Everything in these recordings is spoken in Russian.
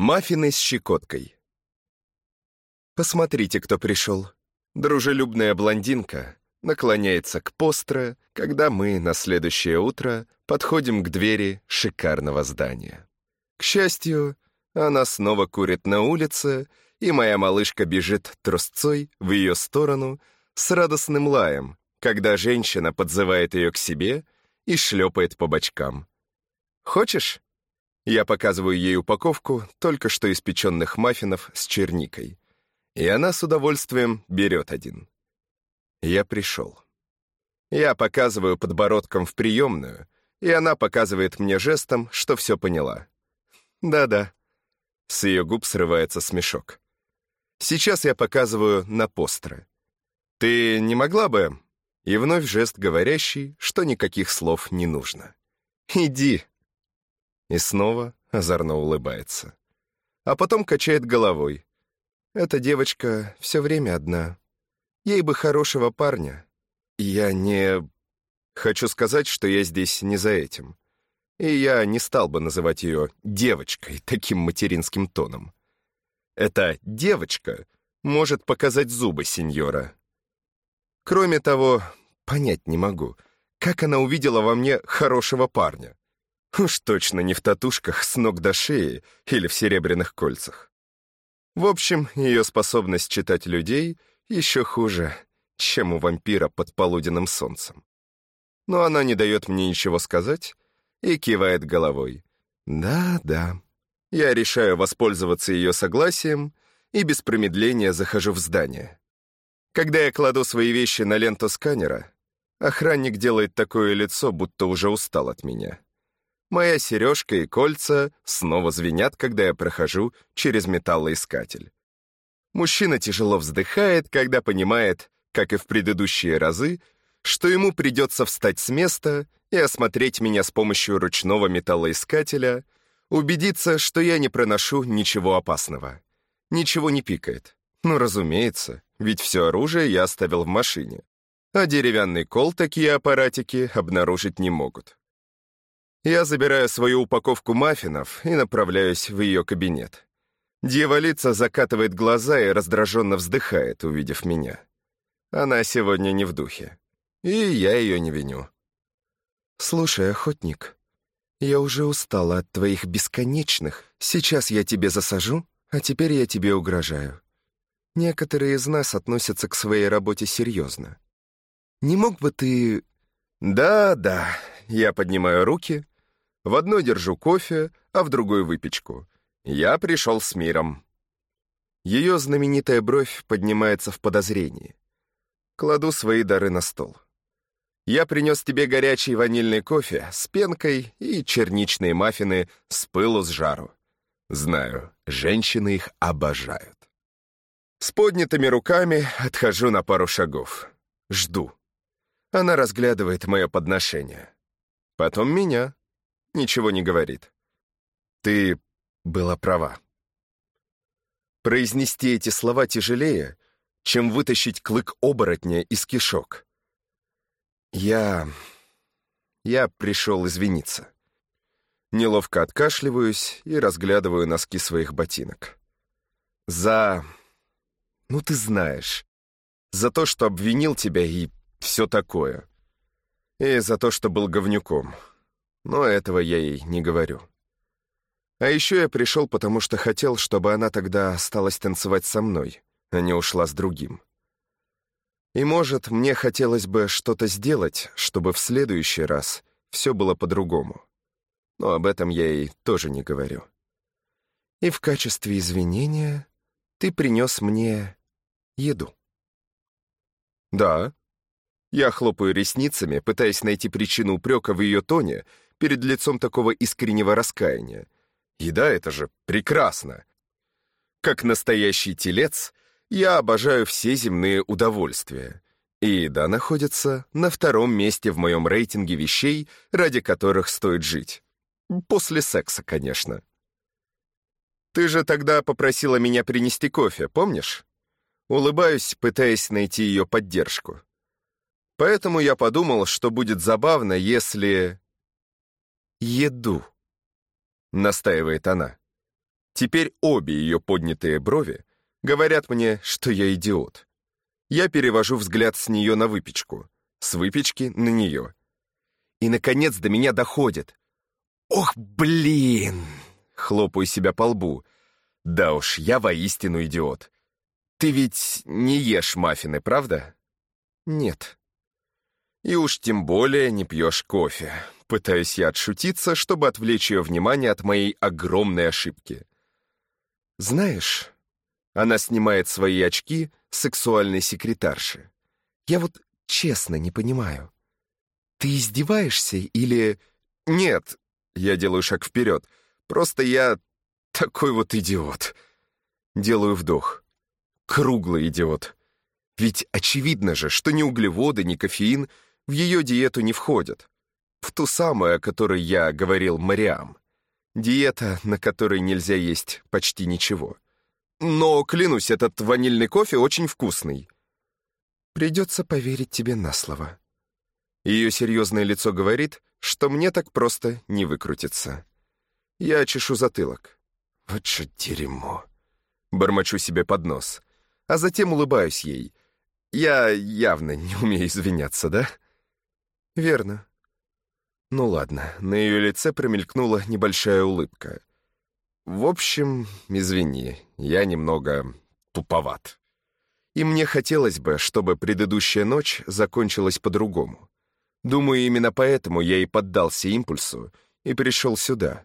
Маффины с щекоткой. Посмотрите, кто пришел. Дружелюбная блондинка наклоняется к постро, когда мы на следующее утро подходим к двери шикарного здания. К счастью, она снова курит на улице, и моя малышка бежит трусцой в ее сторону с радостным лаем, когда женщина подзывает ее к себе и шлепает по бочкам. «Хочешь?» Я показываю ей упаковку только что испеченных маффинов с черникой. И она с удовольствием берет один. Я пришел. Я показываю подбородком в приемную, и она показывает мне жестом, что все поняла. Да-да. С ее губ срывается смешок. Сейчас я показываю на постеры. Ты не могла бы... И вновь жест говорящий, что никаких слов не нужно. «Иди!» И снова озорно улыбается. А потом качает головой. Эта девочка все время одна. Ей бы хорошего парня. Я не... Хочу сказать, что я здесь не за этим. И я не стал бы называть ее девочкой таким материнским тоном. Эта девочка может показать зубы сеньора. Кроме того, понять не могу, как она увидела во мне хорошего парня. Уж точно не в татушках с ног до шеи или в серебряных кольцах. В общем, ее способность читать людей еще хуже, чем у вампира под полуденным солнцем. Но она не дает мне ничего сказать и кивает головой. «Да-да». Я решаю воспользоваться ее согласием и без промедления захожу в здание. Когда я кладу свои вещи на ленту сканера, охранник делает такое лицо, будто уже устал от меня. Моя сережка и кольца снова звенят, когда я прохожу через металлоискатель. Мужчина тяжело вздыхает, когда понимает, как и в предыдущие разы, что ему придется встать с места и осмотреть меня с помощью ручного металлоискателя, убедиться, что я не проношу ничего опасного. Ничего не пикает. Ну, разумеется, ведь все оружие я оставил в машине. А деревянный кол такие аппаратики обнаружить не могут. Я забираю свою упаковку маффинов и направляюсь в ее кабинет. Дьяволица закатывает глаза и раздраженно вздыхает, увидев меня. Она сегодня не в духе. И я ее не виню. «Слушай, охотник, я уже устала от твоих бесконечных. Сейчас я тебе засажу, а теперь я тебе угрожаю. Некоторые из нас относятся к своей работе серьезно. Не мог бы ты...» «Да-да», я поднимаю руки, в одной держу кофе, а в другой выпечку. Я пришел с миром. Ее знаменитая бровь поднимается в подозрении. Кладу свои дары на стол. Я принес тебе горячий ванильный кофе с пенкой и черничные маффины с пылу с жару. Знаю, женщины их обожают. С поднятыми руками отхожу на пару шагов. Жду. Она разглядывает мое подношение. Потом меня. Ничего не говорит. Ты была права. Произнести эти слова тяжелее, чем вытащить клык оборотня из кишок. Я... я пришел извиниться. Неловко откашливаюсь и разглядываю носки своих ботинок. За... ну ты знаешь. За то, что обвинил тебя и все такое. И за то, что был говнюком. Но этого я ей не говорю. А еще я пришел, потому что хотел, чтобы она тогда осталась танцевать со мной, а не ушла с другим. И, может, мне хотелось бы что-то сделать, чтобы в следующий раз все было по-другому. Но об этом я ей тоже не говорю. И в качестве извинения ты принес мне еду. Да, я хлопаю ресницами, пытаясь найти причину упрека в ее тоне перед лицом такого искреннего раскаяния. Еда — это же прекрасно. Как настоящий телец, я обожаю все земные удовольствия. И еда находится на втором месте в моем рейтинге вещей, ради которых стоит жить. После секса, конечно. Ты же тогда попросила меня принести кофе, помнишь? Улыбаюсь, пытаясь найти ее поддержку. Поэтому я подумал, что будет забавно, если... «Еду», — настаивает она. Теперь обе ее поднятые брови говорят мне, что я идиот. Я перевожу взгляд с нее на выпечку, с выпечки на нее. И, наконец, до меня доходит. «Ох, блин!» — хлопаю себя по лбу. «Да уж, я воистину идиот. Ты ведь не ешь маффины, правда?» «Нет». «И уж тем более не пьешь кофе». Пытаюсь я отшутиться, чтобы отвлечь ее внимание от моей огромной ошибки. «Знаешь...» Она снимает свои очки сексуальной секретарши. «Я вот честно не понимаю. Ты издеваешься или...» «Нет, я делаю шаг вперед. Просто я такой вот идиот. Делаю вдох. Круглый идиот. Ведь очевидно же, что ни углеводы, ни кофеин в ее диету не входят. В ту самую, о которой я говорил Мариам. Диета, на которой нельзя есть почти ничего. Но, клянусь, этот ванильный кофе очень вкусный. Придется поверить тебе на слово. Ее серьезное лицо говорит, что мне так просто не выкрутиться. Я чешу затылок. Вот же дерьмо. Бормочу себе под нос. А затем улыбаюсь ей. Я явно не умею извиняться, да? Верно. Ну ладно, на ее лице промелькнула небольшая улыбка. В общем, извини, я немного туповат. И мне хотелось бы, чтобы предыдущая ночь закончилась по-другому. Думаю, именно поэтому я и поддался импульсу и пришел сюда,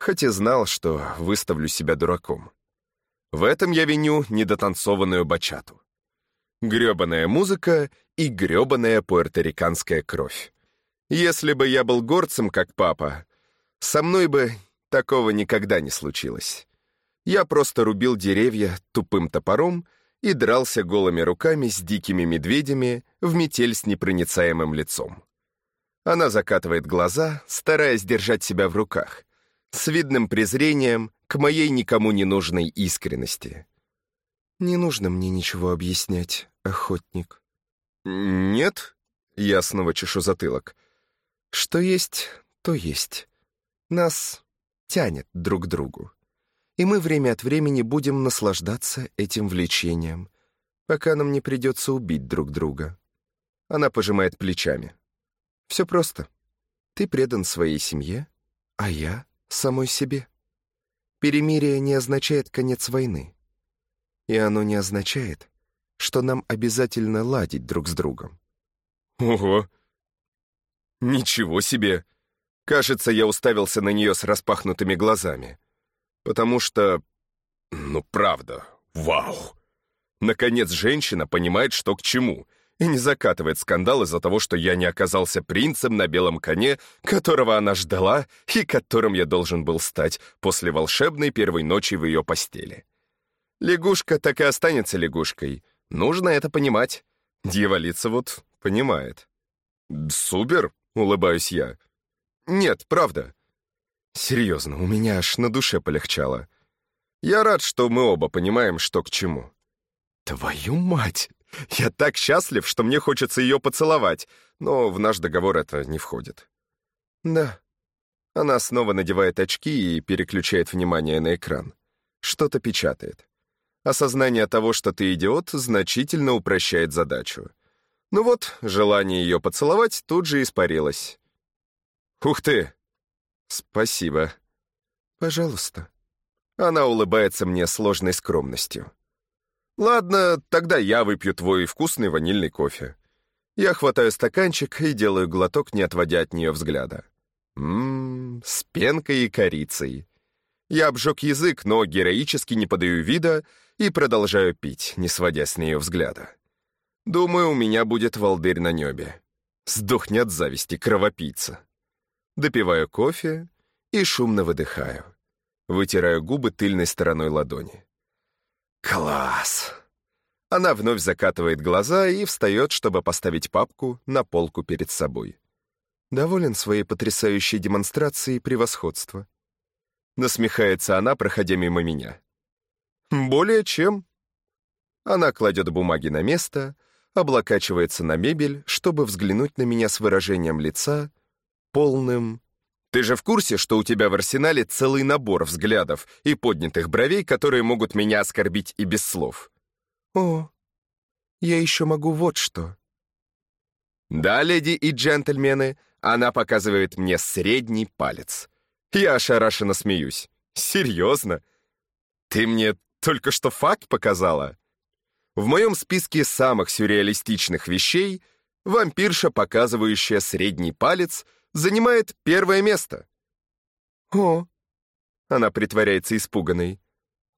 хотя знал, что выставлю себя дураком. В этом я виню недотанцованную бачату. Грёбаная музыка и грёбаная пуэрториканская кровь. Если бы я был горцем, как папа, со мной бы такого никогда не случилось. Я просто рубил деревья тупым топором и дрался голыми руками с дикими медведями в метель с непроницаемым лицом. Она закатывает глаза, стараясь держать себя в руках, с видным презрением к моей никому не нужной искренности. «Не нужно мне ничего объяснять, охотник». «Нет?» — я снова чешу затылок. «Что есть, то есть. Нас тянет друг к другу и мы время от времени будем наслаждаться этим влечением, пока нам не придется убить друг друга. Она пожимает плечами. Все просто. Ты предан своей семье, а я — самой себе. Перемирие не означает конец войны. И оно не означает, что нам обязательно ладить друг с другом. Ого! Ничего себе! Кажется, я уставился на нее с распахнутыми глазами. Потому что... Ну, правда, вау! Наконец, женщина понимает, что к чему, и не закатывает скандал из-за того, что я не оказался принцем на белом коне, которого она ждала и которым я должен был стать после волшебной первой ночи в ее постели. Лягушка так и останется лягушкой. Нужно это понимать. Дьяволица вот понимает. «Супер!» — улыбаюсь я. «Нет, правда. Серьезно, у меня аж на душе полегчало. Я рад, что мы оба понимаем, что к чему. Твою мать! Я так счастлив, что мне хочется ее поцеловать, но в наш договор это не входит. Да. Она снова надевает очки и переключает внимание на экран. Что-то печатает. Осознание того, что ты идиот, значительно упрощает задачу. Ну вот, желание ее поцеловать тут же испарилось. «Ух ты! «Спасибо». «Пожалуйста». Она улыбается мне сложной скромностью. «Ладно, тогда я выпью твой вкусный ванильный кофе». Я хватаю стаканчик и делаю глоток, не отводя от нее взгляда. Ммм, с пенкой и корицей. Я обжег язык, но героически не подаю вида и продолжаю пить, не сводя с нее взгляда. Думаю, у меня будет волдырь на небе. Сдохни от зависти, кровопийца допиваю кофе и шумно выдыхаю. Вытираю губы тыльной стороной ладони. Класс! Она вновь закатывает глаза и встает, чтобы поставить папку на полку перед собой. Доволен своей потрясающей демонстрацией превосходства. Насмехается она, проходя мимо меня. Более чем. Она кладет бумаги на место, облокачивается на мебель, чтобы взглянуть на меня с выражением лица, полным Ты же в курсе, что у тебя в арсенале целый набор взглядов и поднятых бровей, которые могут меня оскорбить и без слов? О, я еще могу вот что. Да, леди и джентльмены, она показывает мне средний палец. Я ошарашенно смеюсь. Серьезно? Ты мне только что факт показала? В моем списке самых сюрреалистичных вещей вампирша, показывающая средний палец, занимает первое место. О, она притворяется испуганной.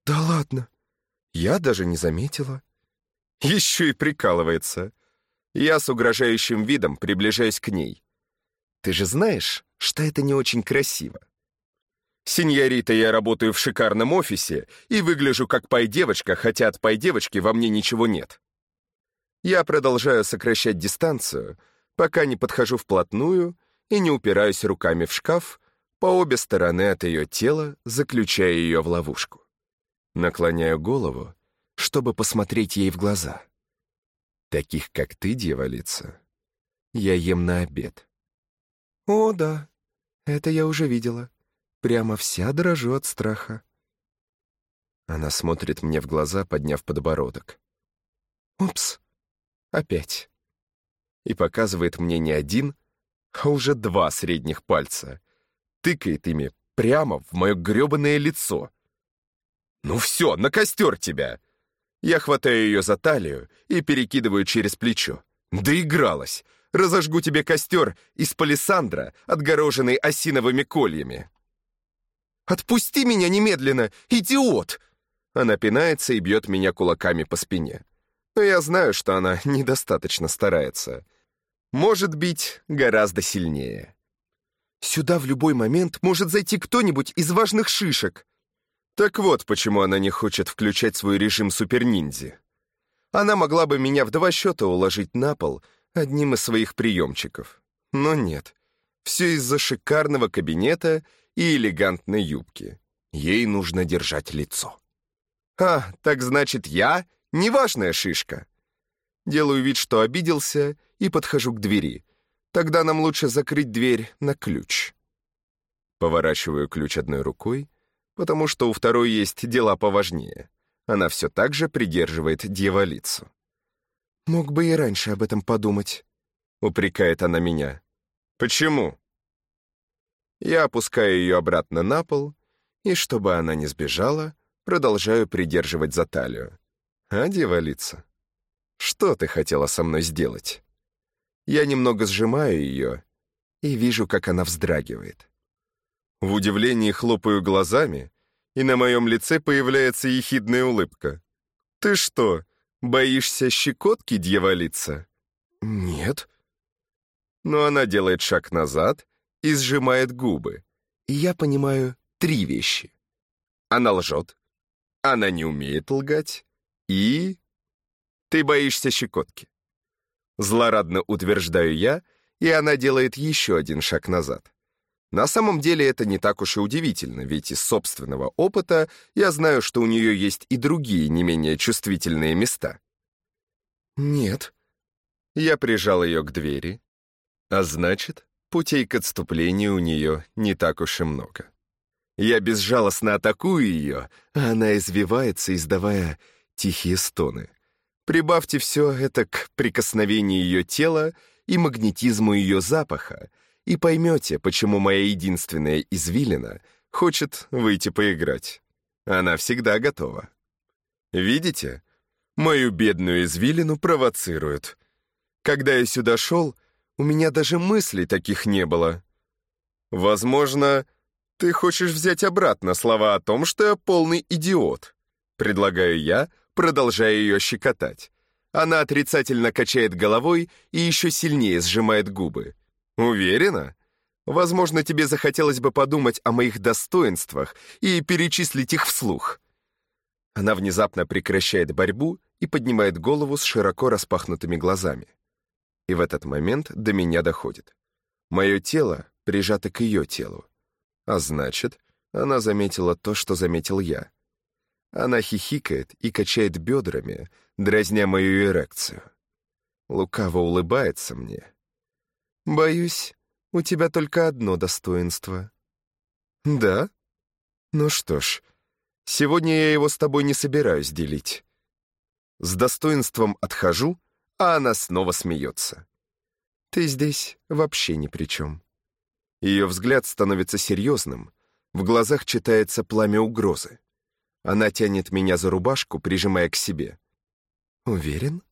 Да ладно, я даже не заметила. Еще и прикалывается. Я с угрожающим видом приближаюсь к ней. Ты же знаешь, что это не очень красиво. Синьорита, я работаю в шикарном офисе и выгляжу как пай-девочка, хотя от пай-девочки во мне ничего нет. Я продолжаю сокращать дистанцию, пока не подхожу вплотную и не упираюсь руками в шкаф по обе стороны от ее тела, заключая ее в ловушку. Наклоняю голову, чтобы посмотреть ей в глаза. Таких, как ты, дьяволица, я ем на обед. О, да, это я уже видела. Прямо вся дрожу от страха. Она смотрит мне в глаза, подняв подбородок. Упс, опять. И показывает мне не один, а уже два средних пальца. Тыкает ими прямо в мое гребаное лицо. «Ну все, на костер тебя!» Я хватаю ее за талию и перекидываю через плечо. Доигралась. Разожгу тебе костер из палисандра, отгороженный осиновыми кольями. «Отпусти меня немедленно, идиот!» Она пинается и бьет меня кулаками по спине. Но я знаю, что она недостаточно старается. Может быть, гораздо сильнее. «Сюда в любой момент может зайти кто-нибудь из важных шишек», так вот, почему она не хочет включать свой режим суперниндзи. Она могла бы меня в два счета уложить на пол одним из своих приемчиков. Но нет. Все из-за шикарного кабинета и элегантной юбки. Ей нужно держать лицо. А, так значит, я неважная шишка. Делаю вид, что обиделся, и подхожу к двери. Тогда нам лучше закрыть дверь на ключ. Поворачиваю ключ одной рукой, потому что у второй есть дела поважнее. Она все так же придерживает дьяволицу. «Мог бы и раньше об этом подумать», — упрекает она меня. «Почему?» Я опускаю ее обратно на пол, и, чтобы она не сбежала, продолжаю придерживать за талию. «А, дьяволица, что ты хотела со мной сделать?» Я немного сжимаю ее и вижу, как она вздрагивает. В удивлении хлопаю глазами, и на моем лице появляется ехидная улыбка. «Ты что, боишься щекотки, дьяволица?» «Нет». Но она делает шаг назад и сжимает губы. И я понимаю три вещи. Она лжет, она не умеет лгать, и... Ты боишься щекотки. Злорадно утверждаю я, и она делает еще один шаг назад. На самом деле это не так уж и удивительно, ведь из собственного опыта я знаю, что у нее есть и другие не менее чувствительные места. «Нет». Я прижал ее к двери. А значит, путей к отступлению у нее не так уж и много. Я безжалостно атакую ее, а она извивается, издавая тихие стоны. Прибавьте все это к прикосновению ее тела и магнетизму ее запаха, и поймете, почему моя единственная извилина хочет выйти поиграть. Она всегда готова. Видите? Мою бедную извилину провоцируют. Когда я сюда шел, у меня даже мыслей таких не было. Возможно, ты хочешь взять обратно слова о том, что я полный идиот. Предлагаю я, продолжая ее щекотать. Она отрицательно качает головой и еще сильнее сжимает губы. Уверена? Возможно, тебе захотелось бы подумать о моих достоинствах и перечислить их вслух. Она внезапно прекращает борьбу и поднимает голову с широко распахнутыми глазами. И в этот момент до меня доходит. Мое тело прижато к ее телу. А значит, она заметила то, что заметил я. Она хихикает и качает бедрами, дразня мою эрекцию. Лукаво улыбается мне, Боюсь, у тебя только одно достоинство». «Да? Ну что ж, сегодня я его с тобой не собираюсь делить». С достоинством отхожу, а она снова смеется. «Ты здесь вообще ни при чем». Ее взгляд становится серьезным, в глазах читается пламя угрозы. Она тянет меня за рубашку, прижимая к себе. «Уверен?»